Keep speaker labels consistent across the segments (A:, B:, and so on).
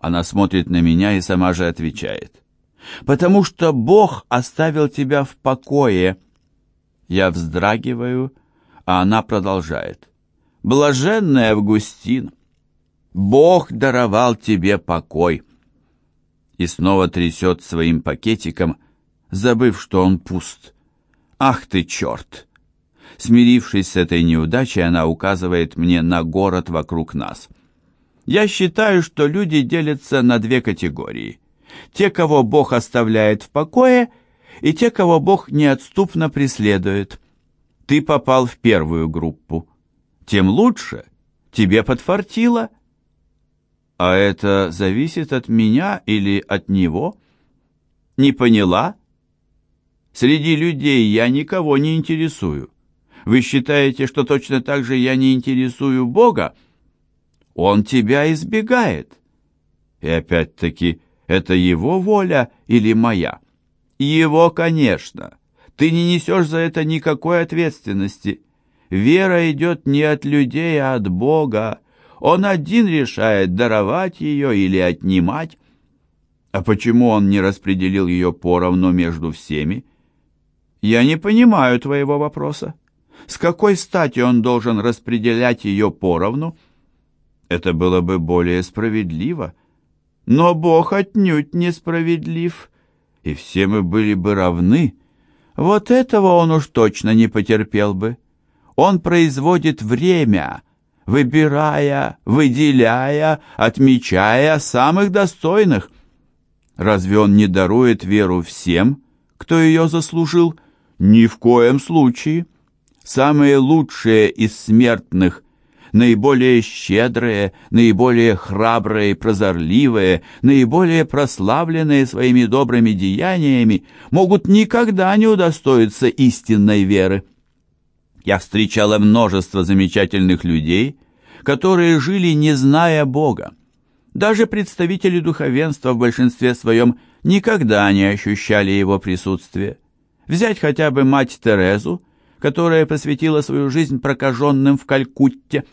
A: Она смотрит на меня и сама же отвечает. «Потому что Бог оставил тебя в покое». Я вздрагиваю, а она продолжает. «Блаженный Августин, Бог даровал тебе покой». И снова трясет своим пакетиком, забыв, что он пуст. «Ах ты, черт!» Смирившись с этой неудачей, она указывает мне на город вокруг нас. Я считаю, что люди делятся на две категории. Те, кого Бог оставляет в покое, и те, кого Бог неотступно преследует. Ты попал в первую группу. Тем лучше. Тебе подфартило. А это зависит от меня или от него? Не поняла? Среди людей я никого не интересую. Вы считаете, что точно так же я не интересую Бога? Он тебя избегает. И опять-таки, это его воля или моя? Его, конечно. Ты не несешь за это никакой ответственности. Вера идет не от людей, а от Бога. Он один решает, даровать ее или отнимать. А почему он не распределил ее поровну между всеми? Я не понимаю твоего вопроса. С какой стати он должен распределять ее поровну? Это было бы более справедливо. Но Бог отнюдь несправедлив, и все мы были бы равны. Вот этого он уж точно не потерпел бы. Он производит время, выбирая, выделяя, отмечая самых достойных. Разве он не дарует веру всем, кто ее заслужил? Ни в коем случае самые лучшие из смертных, наиболее щедрые, наиболее храбрые прозорливые, наиболее прославленные своими добрыми деяниями, могут никогда не удостоиться истинной веры. Я встречала множество замечательных людей, которые жили, не зная Бога. Даже представители духовенства в большинстве своем никогда не ощущали его присутствия. Взять хотя бы мать Терезу, которая посвятила свою жизнь прокаженным в Калькутте.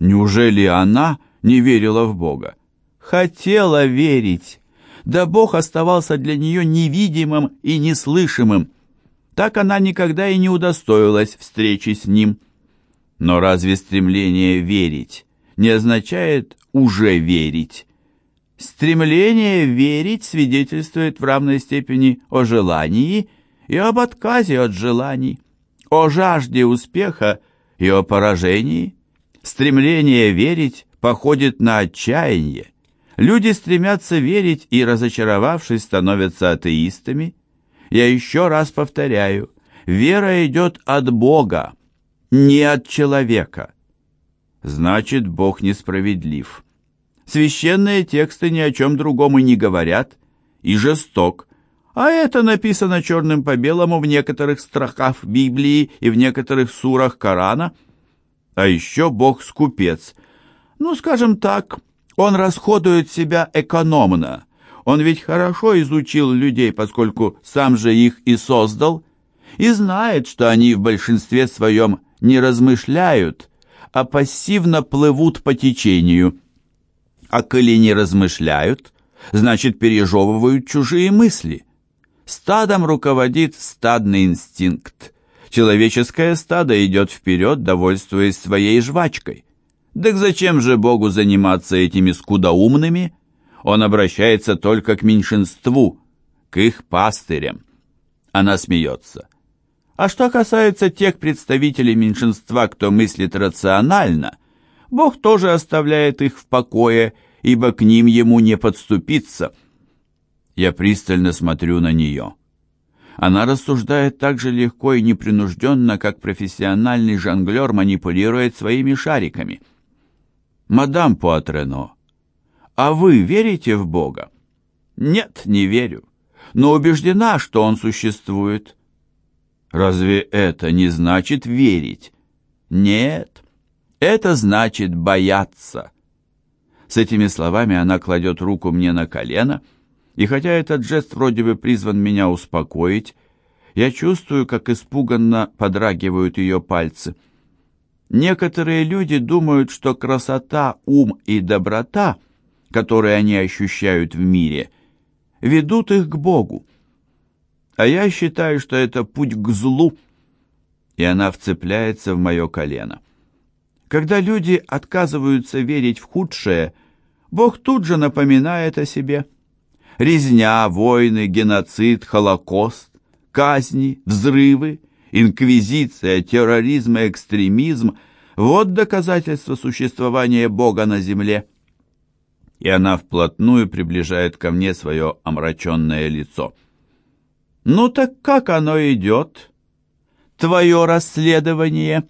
A: Неужели она не верила в Бога? Хотела верить. Да Бог оставался для нее невидимым и неслышимым. Так она никогда и не удостоилась встречи с ним. Но разве стремление верить не означает уже верить? Стремление верить свидетельствует в равной степени о желании и об отказе от желаний о жажде успеха и о поражении. Стремление верить походит на отчаяние. Люди стремятся верить и, разочаровавшись, становятся атеистами. Я еще раз повторяю, вера идет от Бога, не от человека. Значит, Бог несправедлив. Священные тексты ни о чем другом и не говорят, и жесток, а это написано черным по белому в некоторых строках Библии и в некоторых сурах Корана. А еще Бог скупец. Ну, скажем так, он расходует себя экономно. Он ведь хорошо изучил людей, поскольку сам же их и создал, и знает, что они в большинстве своем не размышляют, а пассивно плывут по течению. А коли не размышляют, значит пережевывают чужие мысли – Стадом руководит стадный инстинкт. Человеческое стадо идет вперед, довольствуясь своей жвачкой. Так зачем же Богу заниматься этими скудоумными? Он обращается только к меньшинству, к их пастырям. Она смеется. А что касается тех представителей меньшинства, кто мыслит рационально, Бог тоже оставляет их в покое, ибо к ним ему не подступиться – я пристально смотрю на нее. Она рассуждает так же легко и непринужденно, как профессиональный жонглер манипулирует своими шариками. «Мадам Пуатрено, а вы верите в Бога?» «Нет, не верю, но убеждена, что Он существует». «Разве это не значит верить?» «Нет, это значит бояться». С этими словами она кладет руку мне на колено и хотя этот жест вроде бы призван меня успокоить, я чувствую, как испуганно подрагивают ее пальцы. Некоторые люди думают, что красота, ум и доброта которые они ощущают в мире, ведут их к Богу. А я считаю, что это путь к злу, и она вцепляется в мое колено. Когда люди отказываются верить в худшее, Бог тут же напоминает о себе. Резня, войны, геноцид, холокост, казни, взрывы, инквизиция, терроризм и экстремизм – вот доказательство существования Бога на земле. И она вплотную приближает ко мне свое омраченное лицо. «Ну так как оно идет? Твое расследование?»